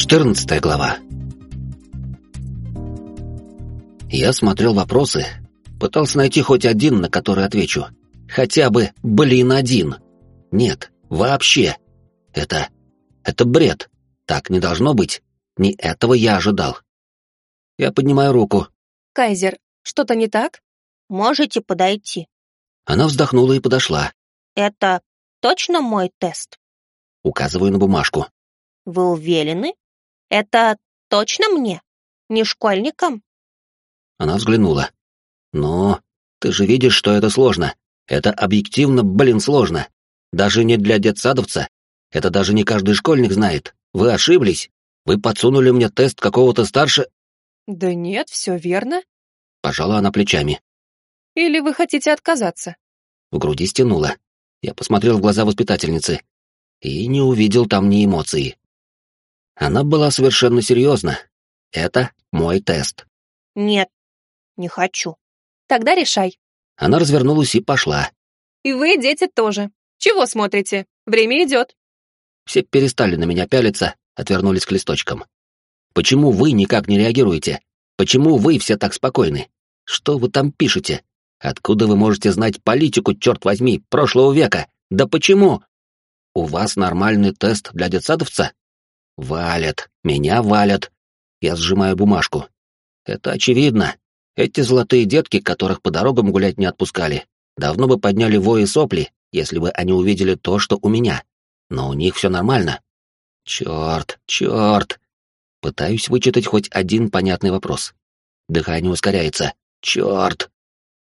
14 глава. Я смотрел вопросы, пытался найти хоть один, на который отвечу. Хотя бы, блин, один. Нет, вообще. Это... это бред. Так не должно быть. Не этого я ожидал. Я поднимаю руку. Кайзер, что-то не так? Можете подойти. Она вздохнула и подошла. Это точно мой тест? Указываю на бумажку. Вы уверены? Это точно мне? Не школьникам? Она взглянула. «Ну, ты же видишь, что это сложно. Это объективно, блин, сложно. Даже не для детсадовца. Это даже не каждый школьник знает. Вы ошиблись. Вы подсунули мне тест какого-то старше...» «Да нет, все верно». Пожала она плечами. «Или вы хотите отказаться?» В груди стянуло. Я посмотрел в глаза воспитательницы и не увидел там ни эмоций. Она была совершенно серьезна. Это мой тест. Нет, не хочу. Тогда решай. Она развернулась и пошла. И вы, дети, тоже. Чего смотрите? Время идет. Все перестали на меня пялиться, отвернулись к листочкам. Почему вы никак не реагируете? Почему вы все так спокойны? Что вы там пишете? Откуда вы можете знать политику, черт возьми, прошлого века? Да почему? У вас нормальный тест для детсадовца? Валят, меня валят. Я сжимаю бумажку. Это очевидно. Эти золотые детки, которых по дорогам гулять не отпускали, давно бы подняли вои сопли, если бы они увидели то, что у меня. Но у них все нормально. Черт, черт. Пытаюсь вычитать хоть один понятный вопрос. Дыхание ускоряется. Черт.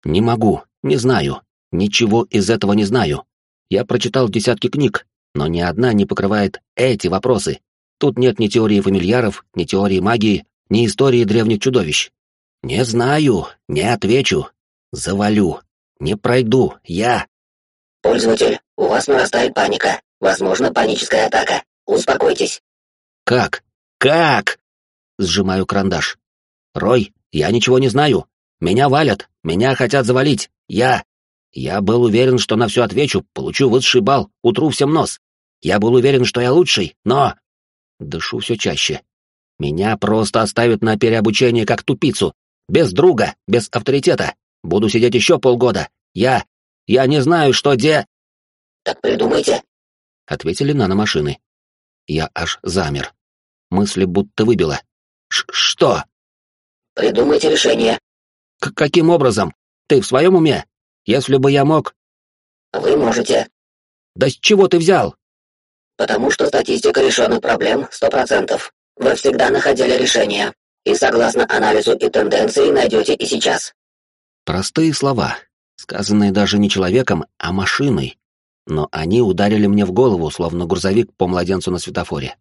Не могу, не знаю. Ничего из этого не знаю. Я прочитал десятки книг, но ни одна не покрывает эти вопросы. Тут нет ни теории фамильяров, ни теории магии, ни истории древних чудовищ. Не знаю, не отвечу. Завалю. Не пройду, я. Пользователь, у вас нарастает паника. Возможно, паническая атака. Успокойтесь. Как? Как? Сжимаю карандаш. Рой, я ничего не знаю. Меня валят, меня хотят завалить. Я... Я был уверен, что на все отвечу, получу высший балл, утру всем нос. Я был уверен, что я лучший, но... Дышу все чаще. Меня просто оставят на переобучение как тупицу. Без друга, без авторитета. Буду сидеть еще полгода. Я... Я не знаю, что де... Так придумайте. Ответили наномашины. Я аж замер. Мысли будто выбило. Ш что? Придумайте решение. К каким образом? Ты в своем уме? Если бы я мог... Вы можете. Да с чего ты взял? Потому что статистика решенных проблем сто процентов. Вы всегда находили решение. И согласно анализу и тенденции найдете и сейчас. Простые слова, сказанные даже не человеком, а машиной. Но они ударили мне в голову, словно грузовик по младенцу на светофоре.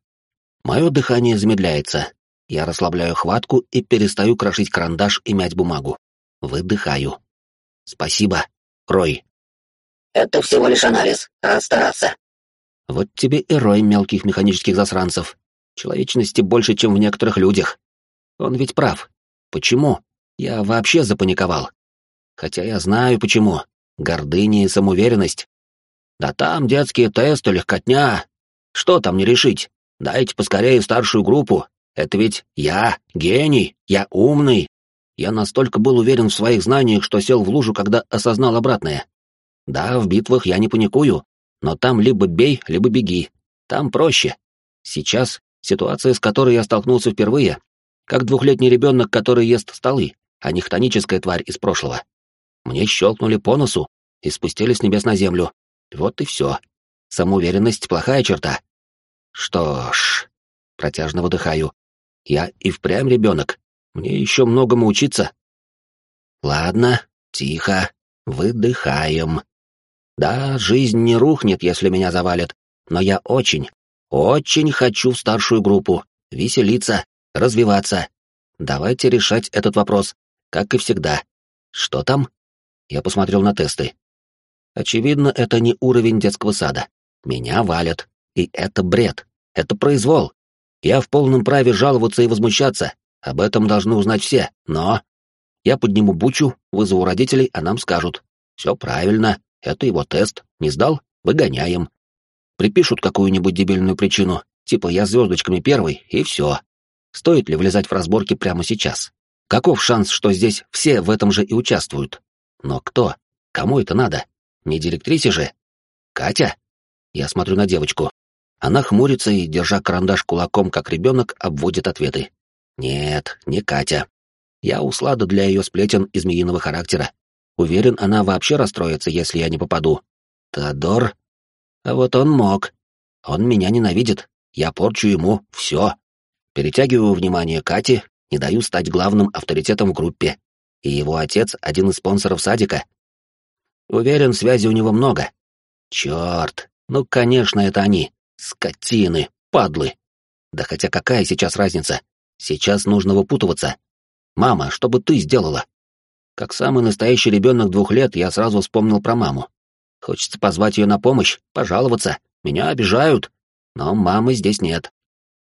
Мое дыхание замедляется. Я расслабляю хватку и перестаю крошить карандаш и мять бумагу. Выдыхаю. Спасибо, Рой. Это всего лишь анализ. Рад стараться. Вот тебе и рой мелких механических засранцев. Человечности больше, чем в некоторых людях. Он ведь прав. Почему? Я вообще запаниковал. Хотя я знаю почему. Гордыня и самоуверенность. Да там детские тесты, легкотня. Что там не решить? Дайте поскорее старшую группу. Это ведь я, гений, я умный. Я настолько был уверен в своих знаниях, что сел в лужу, когда осознал обратное. Да, в битвах я не паникую, но там либо бей, либо беги. Там проще. Сейчас ситуация, с которой я столкнулся впервые, как двухлетний ребенок, который ест столы, а не хтоническая тварь из прошлого. Мне щелкнули по носу и спустили с небес на землю. Вот и все. Самоуверенность — плохая черта. Что ж, протяжно выдыхаю. Я и впрямь ребенок. Мне еще многому учиться. Ладно, тихо, выдыхаем. Да, жизнь не рухнет, если меня завалят, но я очень, очень хочу в старшую группу, веселиться, развиваться. Давайте решать этот вопрос, как и всегда. Что там? Я посмотрел на тесты. Очевидно, это не уровень детского сада. Меня валят. И это бред. Это произвол. Я в полном праве жаловаться и возмущаться. Об этом должны узнать все. Но... Я подниму бучу, вызову родителей, а нам скажут. Все правильно. Это его тест. Не сдал? Выгоняем. Припишут какую-нибудь дебильную причину. Типа я звездочками первый, и все. Стоит ли влезать в разборки прямо сейчас? Каков шанс, что здесь все в этом же и участвуют? Но кто? Кому это надо? Не директрисе же? Катя? Я смотрю на девочку. Она хмурится и, держа карандаш кулаком, как ребенок, обводит ответы. Нет, не Катя. Я услада для ее сплетен и змеиного характера. Уверен, она вообще расстроится, если я не попаду. Теодор? А вот он мог. Он меня ненавидит. Я порчу ему все. Перетягиваю внимание Кати, не даю стать главным авторитетом в группе. И его отец — один из спонсоров садика. Уверен, связи у него много. Черт, ну, конечно, это они. Скотины, падлы. Да хотя какая сейчас разница? Сейчас нужно выпутываться. Мама, что бы ты сделала? Как самый настоящий ребенок двух лет, я сразу вспомнил про маму. Хочется позвать ее на помощь, пожаловаться. Меня обижают. Но мамы здесь нет.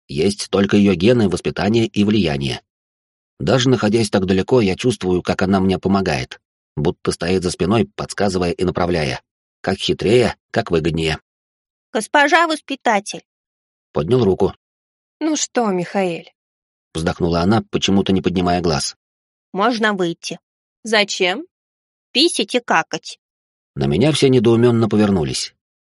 Есть только ее гены, воспитание и влияние. Даже находясь так далеко, я чувствую, как она мне помогает, будто стоит за спиной, подсказывая и направляя. Как хитрее, как выгоднее. Госпожа воспитатель. Поднял руку. Ну что, Михаэль? Вздохнула она, почему-то не поднимая глаз. Можно выйти. Зачем? Писить и какать. На меня все недоуменно повернулись.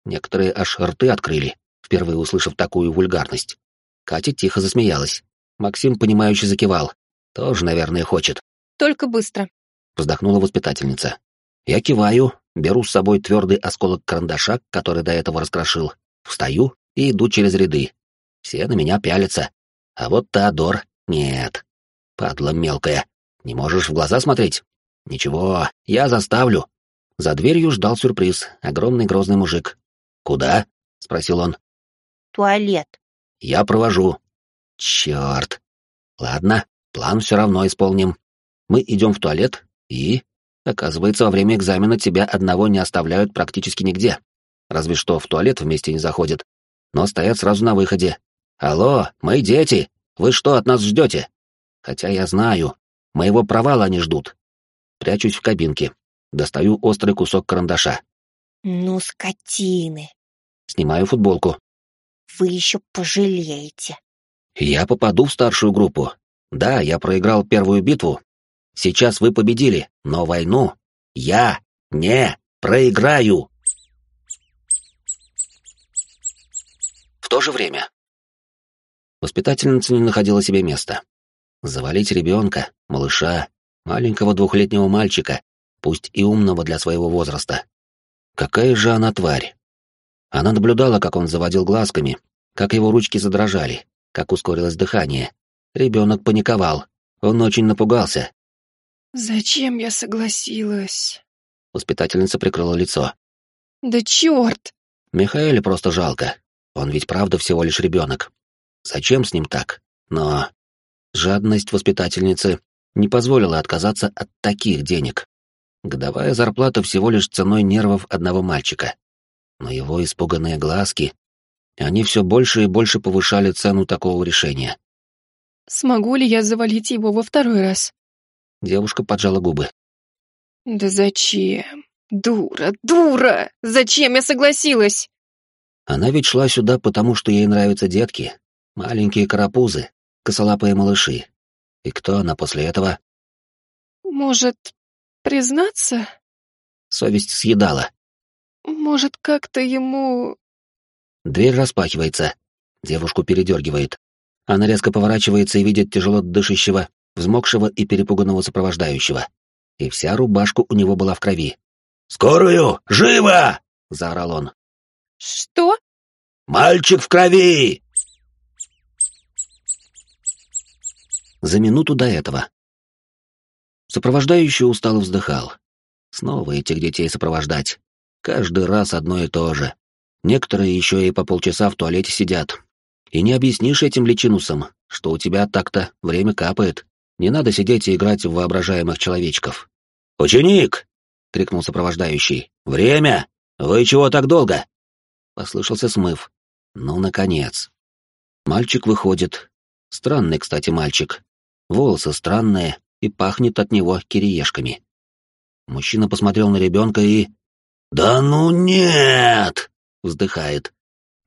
Некоторые аж рты открыли, впервые услышав такую вульгарность. Катя тихо засмеялась. Максим, понимающе закивал. Тоже, наверное, хочет. Только быстро. Вздохнула воспитательница. Я киваю, беру с собой твердый осколок карандаша, который до этого раскрошил, встаю и иду через ряды. Все на меня пялятся. А вот Теодор — нет. Падла мелкая. Не можешь в глаза смотреть? Ничего, я заставлю. За дверью ждал сюрприз, огромный грозный мужик. «Куда?» — спросил он. Туалет. «Я провожу». «Черт!» «Ладно, план все равно исполним. Мы идем в туалет, и...» Оказывается, во время экзамена тебя одного не оставляют практически нигде. Разве что в туалет вместе не заходят. Но стоят сразу на выходе. «Алло, мои дети! Вы что от нас ждете?» Хотя я знаю, моего провала они ждут. Прячусь в кабинке. Достаю острый кусок карандаша. Ну, скотины. Снимаю футболку. Вы еще пожалеете. Я попаду в старшую группу. Да, я проиграл первую битву. Сейчас вы победили, но войну я не проиграю. В то же время. Воспитательница не находила себе места. Завалить ребенка, малыша, маленького двухлетнего мальчика, пусть и умного для своего возраста. Какая же она тварь! Она наблюдала, как он заводил глазками, как его ручки задрожали, как ускорилось дыхание. Ребенок паниковал, он очень напугался. «Зачем я согласилась?» Воспитательница прикрыла лицо. «Да черт!» Михаэля просто жалко. Он ведь правда всего лишь ребенок. Зачем с ним так? Но жадность воспитательницы не позволила отказаться от таких денег. Годовая зарплата всего лишь ценой нервов одного мальчика. Но его испуганные глазки, они все больше и больше повышали цену такого решения. «Смогу ли я завалить его во второй раз?» Девушка поджала губы. «Да зачем? Дура, дура! Зачем я согласилась?» Она ведь шла сюда, потому что ей нравятся детки, маленькие карапузы, косолапые малыши. И кто она после этого? «Может, признаться?» Совесть съедала. «Может, как-то ему...» Дверь распахивается. Девушку передергивает. Она резко поворачивается и видит тяжело дышащего, взмокшего и перепуганного сопровождающего. И вся рубашка у него была в крови. «Скорую! Живо!» — заорал он. «Что?» «Мальчик в крови!» За минуту до этого. Сопровождающий устало вздыхал. Снова этих детей сопровождать. Каждый раз одно и то же. Некоторые еще и по полчаса в туалете сидят. И не объяснишь этим личинусам, что у тебя так-то время капает. Не надо сидеть и играть в воображаемых человечков. «Ученик!» — крикнул сопровождающий. «Время! Вы чего так долго?» Послышался смыв. «Ну, наконец!» Мальчик выходит. Странный, кстати, мальчик. Волосы странные, и пахнет от него кириешками. Мужчина посмотрел на ребенка и... «Да ну нет!» — вздыхает.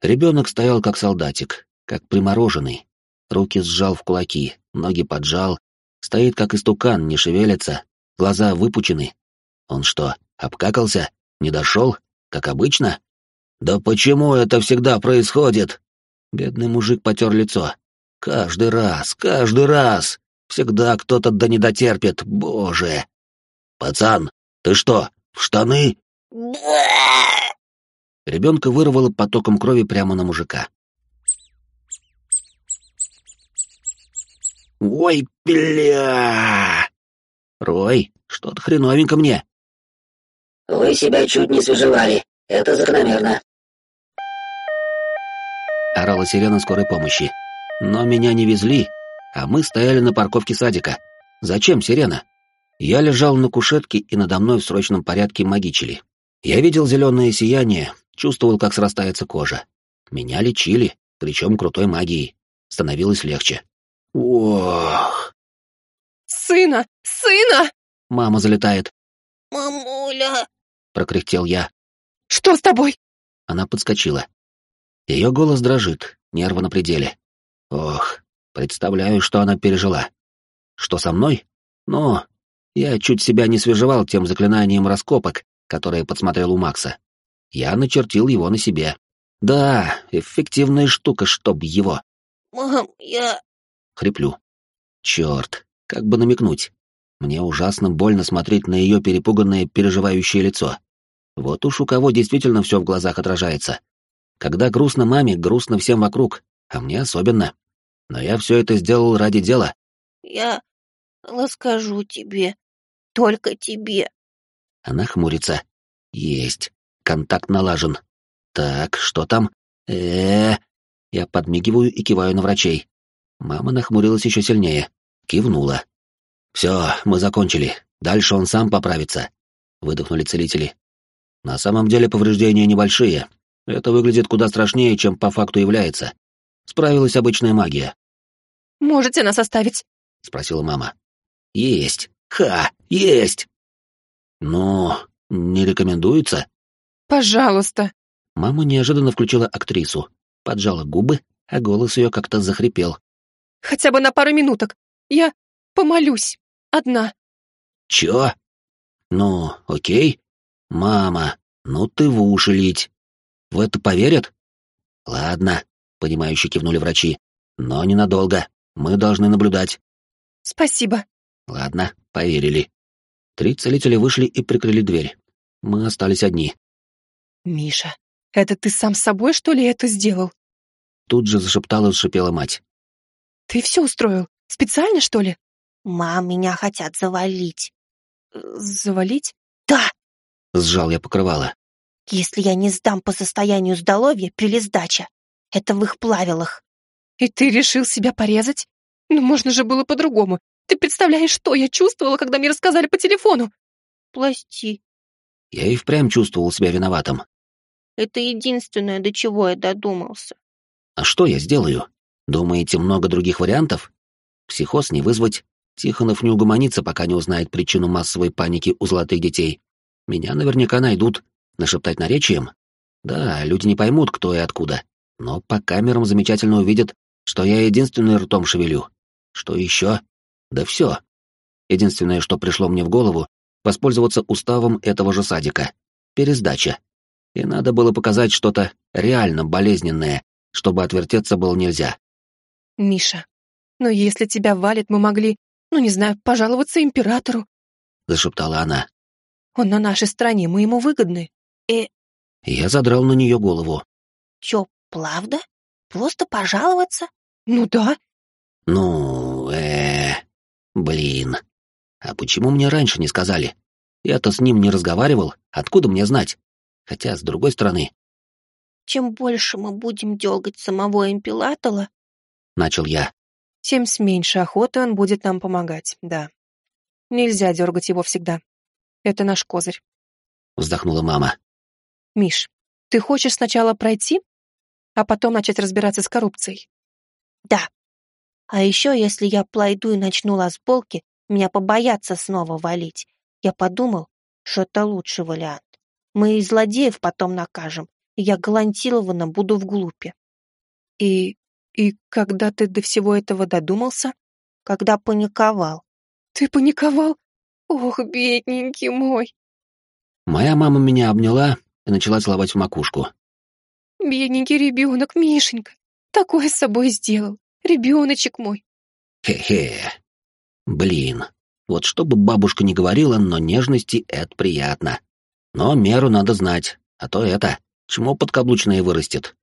Ребенок стоял как солдатик, как примороженный. Руки сжал в кулаки, ноги поджал, стоит как истукан, не шевелится, глаза выпучены. Он что, обкакался? Не дошел? Как обычно? Да почему это всегда происходит? Бедный мужик потер лицо. Каждый раз, каждый раз. Всегда кто-то да не дотерпит, боже. Пацан, ты что, в штаны? Ребенка вырвало потоком крови прямо на мужика. «Ой, бля!» «Рой, что-то хреновенько мне». «Вы себя чуть не свежевали. Это закономерно». Орала сирена скорой помощи. Но меня не везли, а мы стояли на парковке садика. Зачем сирена? Я лежал на кушетке, и надо мной в срочном порядке магичили. Я видел зеленое сияние, чувствовал, как срастается кожа. Меня лечили, причем крутой магией. Становилось легче. Ох! Сына! Сына! Мама залетает. «Мамуля!» — прокряхтел я. Что с тобой? Она подскочила. Ее голос дрожит, нервы на пределе. Ох, представляю, что она пережила. Что со мной? Ну, я чуть себя не свежевал тем заклинанием раскопок, которое подсмотрел у Макса. Я начертил его на себе. Да, эффективная штука, чтоб его. «Мам, я...» Хриплю. Черт, как бы намекнуть. Мне ужасно больно смотреть на ее перепуганное, переживающее лицо. Вот уж у кого действительно все в глазах отражается. Когда грустно маме, грустно всем вокруг, а мне особенно. Но я все это сделал ради дела. Я расскажу тебе. Только тебе. Она хмурится. Есть. Контакт налажен. Так, что там? э Я подмигиваю и киваю на врачей. Мама нахмурилась еще сильнее. Кивнула. Все, мы закончили. Дальше он сам поправится. Выдохнули целители. На самом деле повреждения небольшие. Это выглядит куда страшнее, чем по факту является. Справилась обычная магия. Можете нас оставить? Спросила мама. Есть. Ха, есть. Но не рекомендуется? Пожалуйста. Мама неожиданно включила актрису, поджала губы, а голос ее как-то захрипел. Хотя бы на пару минуток. Я помолюсь. Одна. Чё? Ну, окей. Мама, ну ты в уши лить. В это поверят? Ладно, понимающе кивнули врачи. Но ненадолго. Мы должны наблюдать. Спасибо. Ладно, поверили. Три целителя вышли и прикрыли дверь. Мы остались одни. Миша, это ты сам с собой, что ли, это сделал? Тут же зашептала и зашипела мать. Ты все устроил? Специально, что ли? Мам, меня хотят завалить. Завалить? Да, Сжал я покрывало. если я не сдам по состоянию здоровья, прилиздача. Это в их правилах. И ты решил себя порезать? Ну, можно же было по-другому. Ты представляешь, что я чувствовала, когда мне рассказали по телефону? Пласти. Я и впрямь чувствовал себя виноватым. Это единственное, до чего я додумался. А что я сделаю? Думаете, много других вариантов? Психоз не вызвать. Тихонов не угомонится, пока не узнает причину массовой паники у золотых детей. Меня наверняка найдут. Нашептать наречием? Да, люди не поймут, кто и откуда. Но по камерам замечательно увидят, что я единственный ртом шевелю. Что еще? Да все. Единственное, что пришло мне в голову, воспользоваться уставом этого же садика. Пересдача. И надо было показать что-то реально болезненное, чтобы отвертеться было нельзя. Миша, но если тебя валит, мы могли, ну не знаю, пожаловаться императору. Зашептала она. Он на нашей стороне, мы ему выгодны. Я задрал на нее голову. Чё, правда? Просто пожаловаться? Ну да. Ну, э, блин. А почему мне раньше не сказали? Я-то с ним не разговаривал, откуда мне знать? Хотя, с другой стороны, Чем больше мы будем дергать самого импелатора, начал я. Тем с меньшей охоты он будет нам помогать, да. Нельзя дергать его всегда. Это наш козырь. Вздохнула мама. Миш, ты хочешь сначала пройти, а потом начать разбираться с коррупцией? да. А еще, если я пройду и начну разборки, меня побоятся снова валить. Я подумал, что это лучший вариант. Мы и злодеев потом накажем, и я гарантированно буду в глупе. И И когда ты до всего этого додумался? Когда паниковал. Ты паниковал? Ох, бедненький мой. Моя мама меня обняла и начала целовать в макушку. Бедненький ребенок, Мишенька. Такое с собой сделал. Ребеночек мой. Хе-хе. Блин, вот что бы бабушка ни говорила, но нежности — это приятно. Но меру надо знать, а то это, чмо подкаблучное вырастет.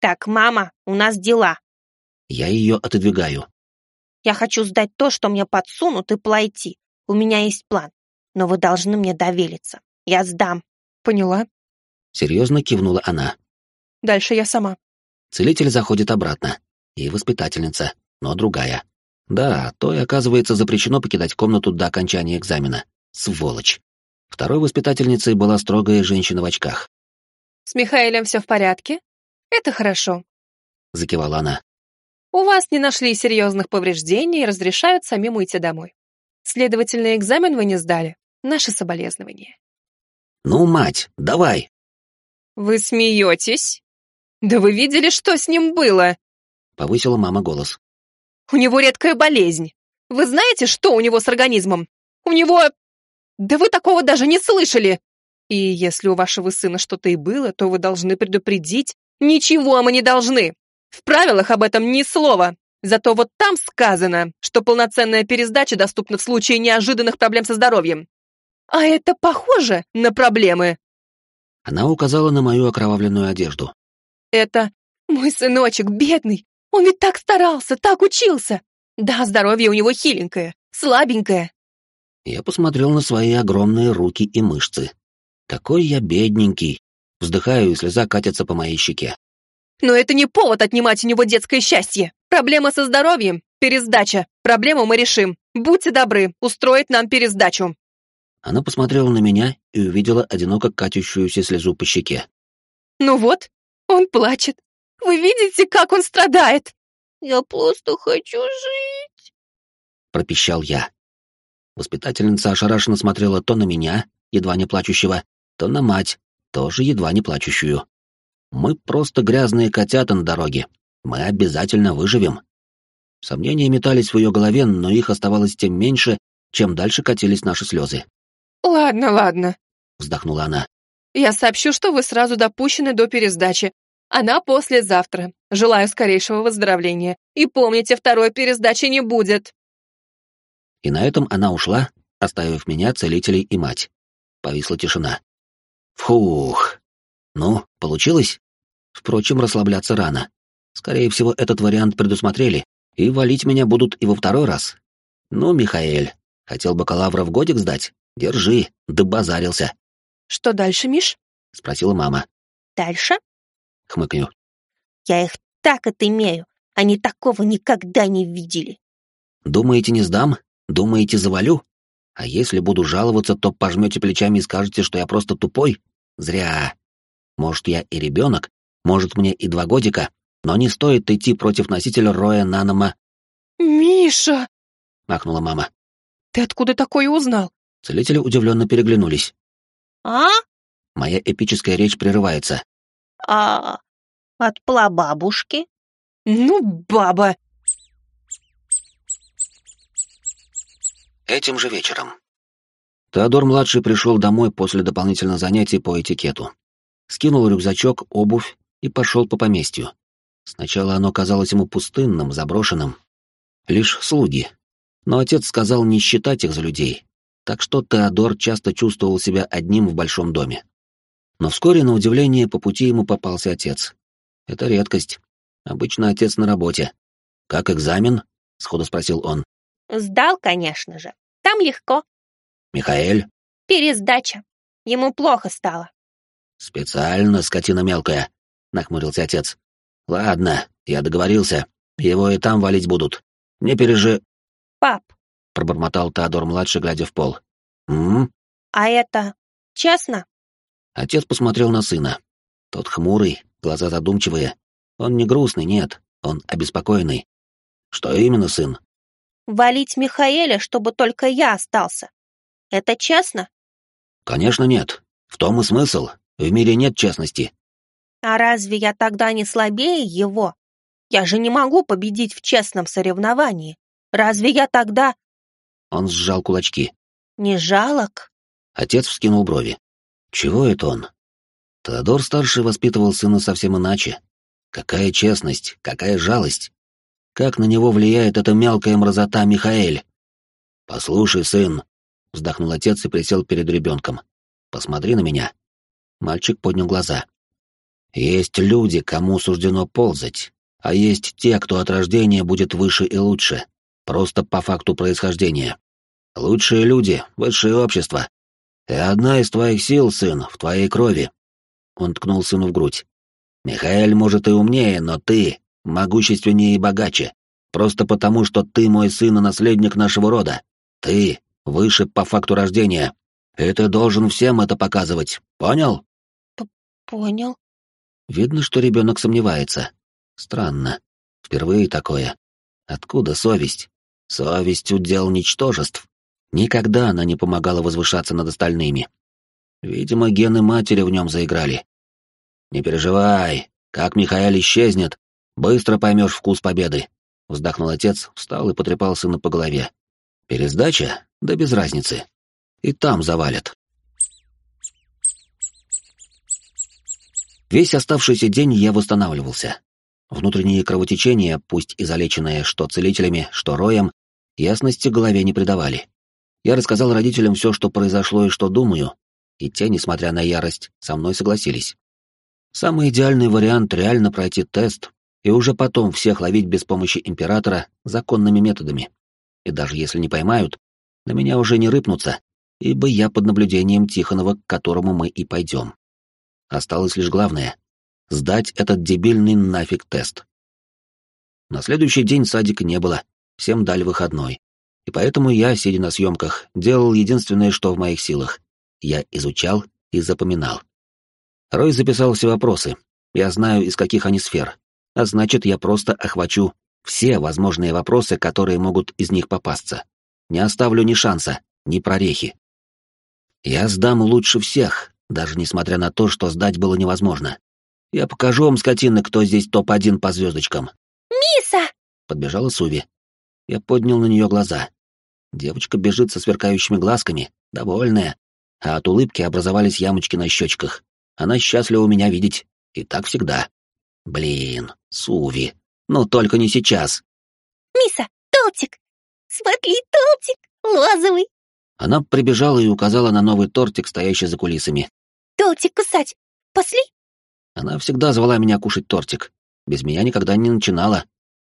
Так, мама, у нас дела. Я ее отодвигаю. Я хочу сдать то, что мне подсунут, и плойти. У меня есть план. Но вы должны мне довериться. Я сдам. Поняла. Серьезно кивнула она. Дальше я сама. Целитель заходит обратно. И воспитательница, но другая. Да, то и оказывается запрещено покидать комнату до окончания экзамена. Сволочь. Второй воспитательницей была строгая женщина в очках. С Михаилем все в порядке? Это хорошо. Закивала она. У вас не нашли серьезных повреждений и разрешают самим уйти домой. Следовательно, экзамен вы не сдали. Наши соболезнования. Ну, мать, давай. Вы смеетесь? Да вы видели, что с ним было? Повысила мама голос. У него редкая болезнь. Вы знаете, что у него с организмом? У него... Да вы такого даже не слышали! И если у вашего сына что-то и было, то вы должны предупредить. Ничего мы не должны. В правилах об этом ни слова. Зато вот там сказано, что полноценная пересдача доступна в случае неожиданных проблем со здоровьем. А это похоже на проблемы. Она указала на мою окровавленную одежду. Это мой сыночек, бедный. Он ведь так старался, так учился. Да, здоровье у него хиленькое, слабенькое. Я посмотрел на свои огромные руки и мышцы. Какой я бедненький. Вздыхаю, и слеза катится по моей щеке. Но это не повод отнимать у него детское счастье. Проблема со здоровьем, пересдача. Проблему мы решим. Будьте добры, устроить нам пересдачу. Она посмотрела на меня и увидела одиноко катящуюся слезу по щеке. Ну вот, он плачет. Вы видите, как он страдает? Я просто хочу жить. Пропищал я. Воспитательница ошарашенно смотрела то на меня, едва не плачущего, то на мать, тоже едва не плачущую. Мы просто грязные котята на дороге. Мы обязательно выживем. Сомнения метались в ее голове, но их оставалось тем меньше, чем дальше катились наши слезы. «Ладно, ладно», — вздохнула она. «Я сообщу, что вы сразу допущены до пересдачи. Она послезавтра. Желаю скорейшего выздоровления. И помните, второй пересдачи не будет». И на этом она ушла, оставив меня, целителей и мать. Повисла тишина. Фух. Ну, получилось? Впрочем, расслабляться рано. Скорее всего, этот вариант предусмотрели, и валить меня будут и во второй раз. Ну, Михаэль, хотел бакалавра в годик сдать? Держи, да базарился. Что дальше, Миш? Спросила мама. Дальше? Хмыкаю. Я их так отымею. Они такого никогда не видели. Думаете, не сдам? Думаете, завалю? А если буду жаловаться, то пожмете плечами и скажете, что я просто тупой? Зря. Может, я и ребенок, может, мне и два годика, но не стоит идти против носителя Роя Нанома. «Миша!» — махнула мама. «Ты откуда такое узнал?» Целители удивленно переглянулись. «А?» Моя эпическая речь прерывается. «А от плабабушки?» «Ну, баба!» Этим же вечером. Теодор-младший пришел домой после дополнительных занятий по этикету. Скинул рюкзачок, обувь и пошел по поместью. Сначала оно казалось ему пустынным, заброшенным. Лишь слуги. Но отец сказал не считать их за людей, так что Теодор часто чувствовал себя одним в большом доме. Но вскоре, на удивление, по пути ему попался отец. Это редкость. Обычно отец на работе. «Как экзамен?» — сходу спросил он. «Сдал, конечно же. Там легко». «Михаэль?» «Пересдача. Ему плохо стало». «Специально, скотина мелкая», — нахмурился отец. «Ладно, я договорился. Его и там валить будут. Не пережи...» «Пап», — пробормотал Теодор-младший, глядя в пол. «М? «А это честно?» Отец посмотрел на сына. Тот хмурый, глаза задумчивые. Он не грустный, нет, он обеспокоенный. «Что именно, сын?» «Валить Михаэля, чтобы только я остался. Это честно?» «Конечно нет. В том и смысл. В мире нет честности. А разве я тогда не слабее его? Я же не могу победить в честном соревновании. Разве я тогда Он сжал кулачки. не жалок? Отец вскинул брови. Чего это он? Теодор-старший воспитывал сына совсем иначе. Какая честность, какая жалость. Как на него влияет эта мелкая мразота Михаэль? «Послушай, сын», — вздохнул отец и присел перед ребенком. «Посмотри на меня». Мальчик поднял глаза. «Есть люди, кому суждено ползать, а есть те, кто от рождения будет выше и лучше, просто по факту происхождения. Лучшие люди, высшее общество. И одна из твоих сил, сын, в твоей крови». Он ткнул сыну в грудь. «Михаэль, может, и умнее, но ты могущественнее и богаче, просто потому, что ты мой сын и наследник нашего рода. Ты выше по факту рождения. И ты должен всем это показывать. Понял? Понял. Видно, что ребенок сомневается. Странно. Впервые такое. Откуда совесть? Совесть — удел ничтожеств. Никогда она не помогала возвышаться над остальными. Видимо, гены матери в нем заиграли. Не переживай, как Михаил исчезнет, быстро поймешь вкус победы. Вздохнул отец, встал и потрепал сына по голове. Пересдача? Да без разницы. И там завалят. Весь оставшийся день я восстанавливался. Внутренние кровотечения, пусть и залеченные что целителями, что роем, ясности голове не придавали. Я рассказал родителям все, что произошло и что думаю, и те, несмотря на ярость, со мной согласились. Самый идеальный вариант — реально пройти тест и уже потом всех ловить без помощи императора законными методами. И даже если не поймают, на меня уже не рыпнутся, ибо я под наблюдением Тихонова, к которому мы и пойдем. Осталось лишь главное — сдать этот дебильный нафиг тест. На следующий день садика не было, всем дали выходной. И поэтому я, сидя на съемках, делал единственное, что в моих силах. Я изучал и запоминал. Рой записал все вопросы. Я знаю, из каких они сфер. А значит, я просто охвачу все возможные вопросы, которые могут из них попасться. Не оставлю ни шанса, ни прорехи. Я сдам лучше всех, даже несмотря на то, что сдать было невозможно. Я покажу вам, скотины, кто здесь топ-1 по звездочкам. Миса! Подбежала Суви. Я поднял на нее глаза. Девочка бежит со сверкающими глазками, довольная, а от улыбки образовались ямочки на щечках. Она счастлива меня видеть, и так всегда. Блин, Суви, ну только не сейчас. Миса, тортик! Смотри, тортик! Лозовый! Она прибежала и указала на новый тортик, стоящий за кулисами. Тортик кусать! Пошли! Она всегда звала меня кушать тортик. Без меня никогда не начинала.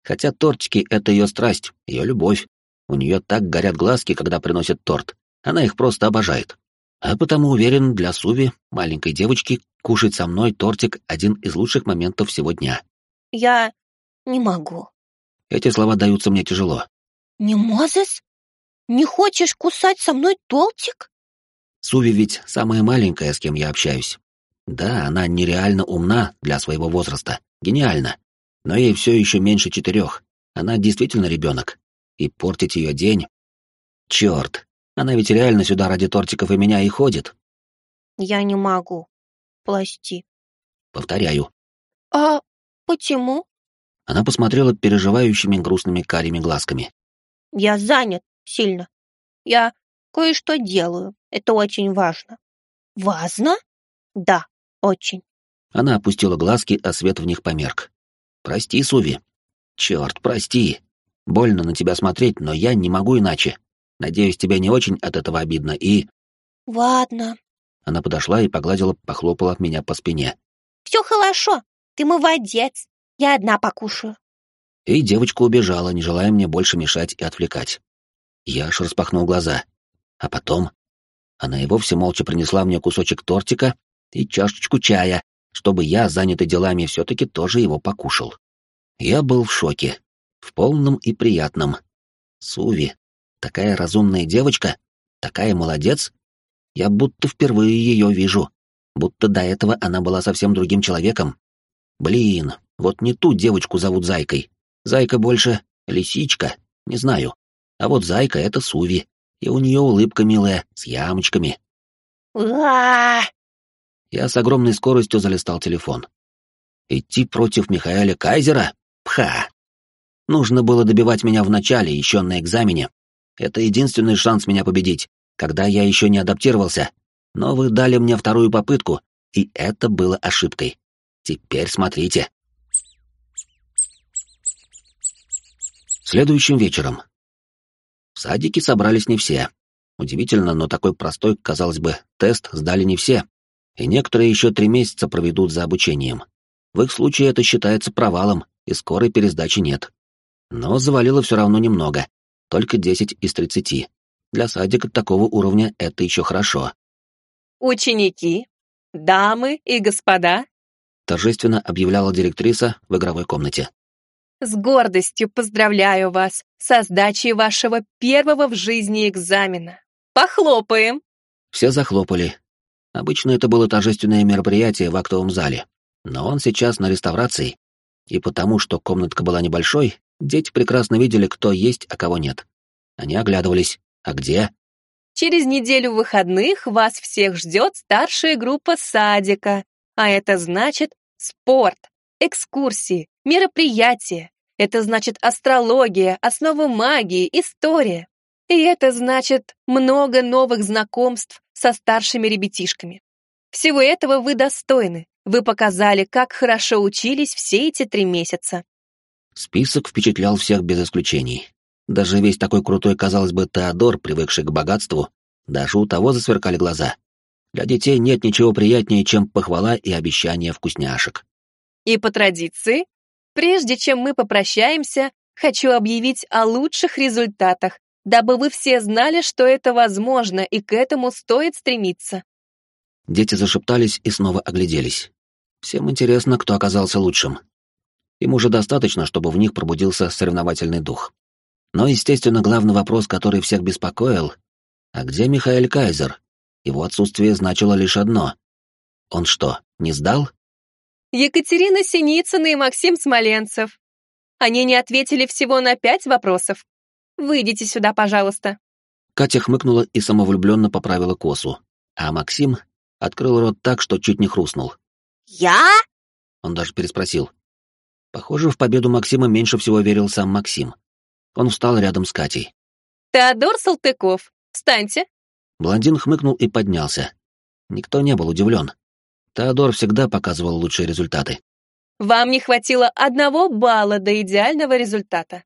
Хотя тортики — это ее страсть, ее любовь. У нее так горят глазки, когда приносят торт. Она их просто обожает. А потому уверен, для Суви, маленькой девочки, кушать со мной тортик — один из лучших моментов всего дня. Я не могу. Эти слова даются мне тяжело. Не можешь? Не хочешь кусать со мной тортик? Суви ведь самая маленькая, с кем я общаюсь. Да, она нереально умна для своего возраста, гениально. Но ей все еще меньше четырех. Она действительно ребенок. И портить ее день... Черт, она ведь реально сюда ради тортиков и меня и ходит. Я не могу. Прости. Повторяю. А почему? Она посмотрела переживающими грустными карими глазками. Я занят сильно. Я кое-что делаю. Это очень важно. Важно? Да, очень. Она опустила глазки, а свет в них померк. «Прости, Суви. Черт, прости. Больно на тебя смотреть, но я не могу иначе. Надеюсь, тебе не очень от этого обидно и...» Ладно. Она подошла и погладила, похлопала меня по спине. Все хорошо. Ты молодец. Я одна покушаю. И девочка убежала, не желая мне больше мешать и отвлекать. Я аж распахнул глаза. А потом... Она и вовсе молча принесла мне кусочек тортика и чашечку чая, чтобы я, занятый делами, все-таки тоже его покушал. Я был в шоке. В полном и приятном. Суви, такая разумная девочка, такая молодец. Я будто впервые ее вижу. Будто до этого она была совсем другим человеком. Блин, вот не ту девочку зовут Зайкой. Зайка больше лисичка, не знаю. А вот Зайка — это Суви, и у нее улыбка милая, с ямочками. Уа! Я с огромной скоростью залистал телефон. Идти против Михаэля Кайзера? Пха! Нужно было добивать меня в начале, еще на экзамене. Это единственный шанс меня победить, когда я еще не адаптировался. Но вы дали мне вторую попытку, и это было ошибкой. Теперь смотрите. Следующим вечером. В садике собрались не все. Удивительно, но такой простой, казалось бы, тест сдали не все, и некоторые еще три месяца проведут за обучением. В их случае это считается провалом, и скорой пересдачи нет. Но завалило все равно немного, только 10 из 30. Для садика такого уровня это еще хорошо. «Ученики, дамы и господа», торжественно объявляла директриса в игровой комнате. «С гордостью поздравляю вас со сдачей вашего первого в жизни экзамена. Похлопаем!» Все захлопали. Обычно это было торжественное мероприятие в актовом зале, но он сейчас на реставрации, и потому что комнатка была небольшой, дети прекрасно видели, кто есть, а кого нет. Они оглядывались. А где? Через неделю выходных вас всех ждет старшая группа садика, а это значит спорт, экскурсии, мероприятия. Это значит астрология, основы магии, история. И это значит много новых знакомств со старшими ребятишками. Всего этого вы достойны. Вы показали, как хорошо учились все эти три месяца. Список впечатлял всех без исключений. Даже весь такой крутой, казалось бы, Теодор, привыкший к богатству, даже у того засверкали глаза. Для детей нет ничего приятнее, чем похвала и обещание вкусняшек. И по традиции, прежде чем мы попрощаемся, хочу объявить о лучших результатах, дабы вы все знали, что это возможно и к этому стоит стремиться. Дети зашептались и снова огляделись. Всем интересно, кто оказался лучшим. Им уже достаточно, чтобы в них пробудился соревновательный дух. Но, естественно, главный вопрос, который всех беспокоил, а где Михаил Кайзер? Его отсутствие значило лишь одно. Он что, не сдал? Екатерина Синицына и Максим Смоленцев. Они не ответили всего на пять вопросов. Выйдите сюда, пожалуйста. Катя хмыкнула и самовлюбленно поправила косу, а Максим открыл рот так, что чуть не хрустнул. «Я?» Он даже переспросил. Похоже, в победу Максима меньше всего верил сам Максим. Он встал рядом с Катей. «Теодор Салтыков, встаньте!» Блондин хмыкнул и поднялся. Никто не был удивлен. Теодор всегда показывал лучшие результаты. «Вам не хватило одного балла до идеального результата.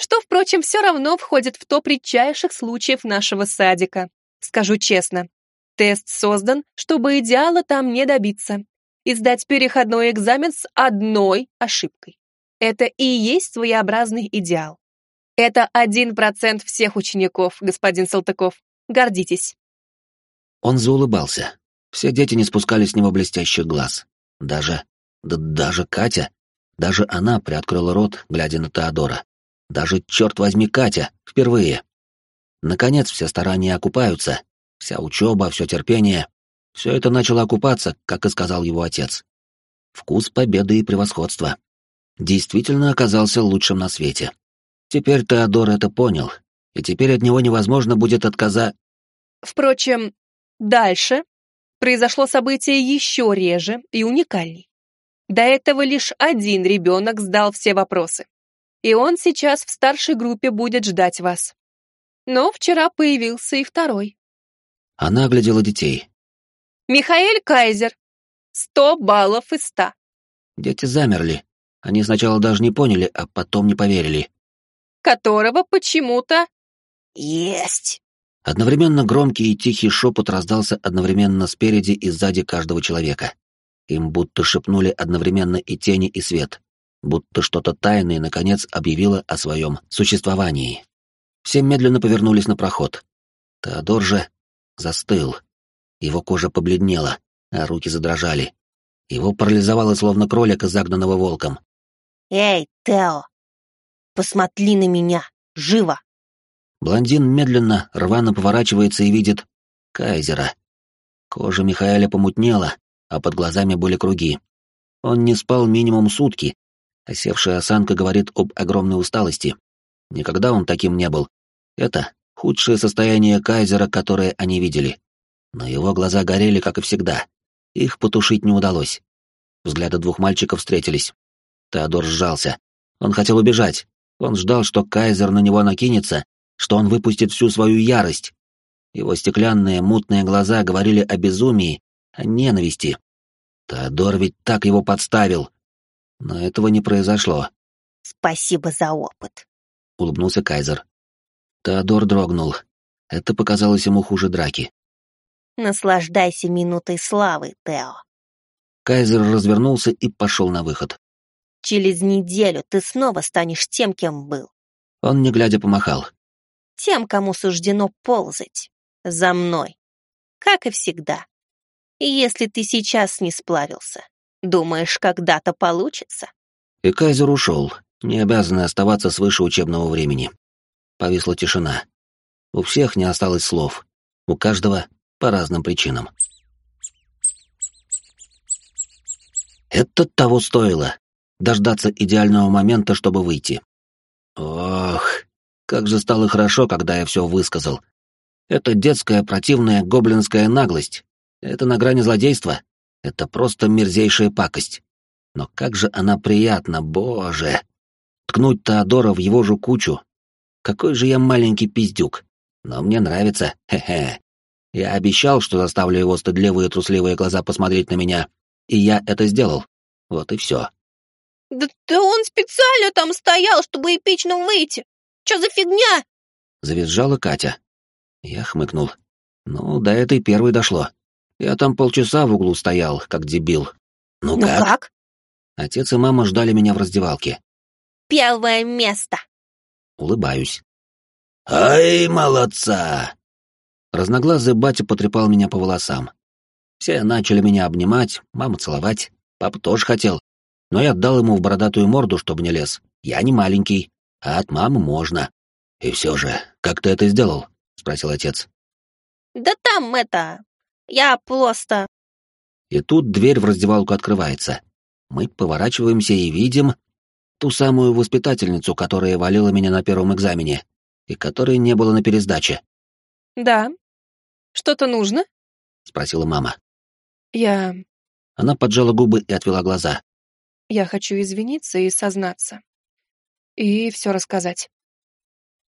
Что, впрочем, все равно входит в топ редчайших случаев нашего садика. Скажу честно, тест создан, чтобы идеала там не добиться и сдать переходной экзамен с одной ошибкой. Это и есть своеобразный идеал. Это один процент всех учеников, господин Салтыков. Гордитесь. Он заулыбался. Все дети не спускали с него блестящих глаз. Даже... Да даже Катя. Даже она приоткрыла рот, глядя на Теодора. Даже, черт возьми, Катя, впервые. Наконец все старания окупаются. Вся учеба, все терпение. Все это начало окупаться, как и сказал его отец. Вкус победы и превосходства. Действительно оказался лучшим на свете. Теперь Теодор это понял, и теперь от него невозможно будет отказа... Впрочем, дальше произошло событие еще реже и уникальней. До этого лишь один ребенок сдал все вопросы. И он сейчас в старшей группе будет ждать вас. Но вчера появился и второй. Она оглядела детей. Михаэль Кайзер. Сто баллов из ста. Дети замерли. Они сначала даже не поняли, а потом не поверили. Которого почему-то... Есть. Одновременно громкий и тихий шепот раздался одновременно спереди и сзади каждого человека. Им будто шепнули одновременно и тени, и свет. Будто что-то тайное, наконец, объявило о своем существовании. Все медленно повернулись на проход. Теодор же застыл. Его кожа побледнела, а руки задрожали. Его парализовало, словно кролика, загнанного волком. «Эй, Тео, посмотри на меня, живо!» Блондин медленно, рвано поворачивается и видит Кайзера. Кожа Михаэля помутнела, а под глазами были круги. Он не спал минимум сутки, а севшая осанка говорит об огромной усталости. Никогда он таким не был. Это худшее состояние Кайзера, которое они видели. Но его глаза горели, как и всегда. Их потушить не удалось. Взгляды двух мальчиков встретились. Теодор сжался, Он хотел убежать. Он ждал, что Кайзер на него накинется, что он выпустит всю свою ярость. Его стеклянные мутные глаза говорили о безумии, о ненависти. Теодор ведь так его подставил. Но этого не произошло. Спасибо за опыт. Улыбнулся Кайзер. Теодор дрогнул. Это показалось ему хуже драки. Наслаждайся минутой славы, Тео. Кайзер развернулся и пошел на выход. Через неделю ты снова станешь тем, кем был. Он, не глядя, помахал. Тем, кому суждено ползать. За мной. Как и всегда. И если ты сейчас не сплавился, думаешь, когда-то получится? И Кайзер ушел, не обязанный оставаться свыше учебного времени. Повисла тишина. У всех не осталось слов. У каждого по разным причинам. Это того стоило. Дождаться идеального момента, чтобы выйти. Ох, как же стало хорошо, когда я все высказал. Это детская противная гоблинская наглость. Это на грани злодейства. Это просто мерзейшая пакость. Но как же она приятна, боже! Ткнуть Теодора в его же кучу. Какой же я маленький пиздюк. Но мне нравится, хе-хе. Я обещал, что заставлю его стыдливые трусливые глаза посмотреть на меня, и я это сделал. Вот и все. Да, да он специально там стоял, чтобы эпично выйти. Что за фигня? Завизжала Катя. Я хмыкнул. Ну, до этой первой дошло. Я там полчаса в углу стоял, как дебил. Ну, ну как? как? Отец и мама ждали меня в раздевалке. Первое место. Улыбаюсь. «Ай, молодца!» Разноглазый батя потрепал меня по волосам. Все начали меня обнимать, мама целовать. Папа тоже хотел. Но я отдал ему в бородатую морду, чтобы не лез. Я не маленький, а от мамы можно. «И все же, как ты это сделал?» — спросил отец. Да там это... Я просто... И тут дверь в раздевалку открывается. Мы поворачиваемся и видим ту самую воспитательницу, которая валила меня на первом экзамене и которой не было на пересдаче. Да. Что-то нужно? спросила мама. Я... Она поджала губы и отвела глаза. Я хочу извиниться и сознаться. И все рассказать.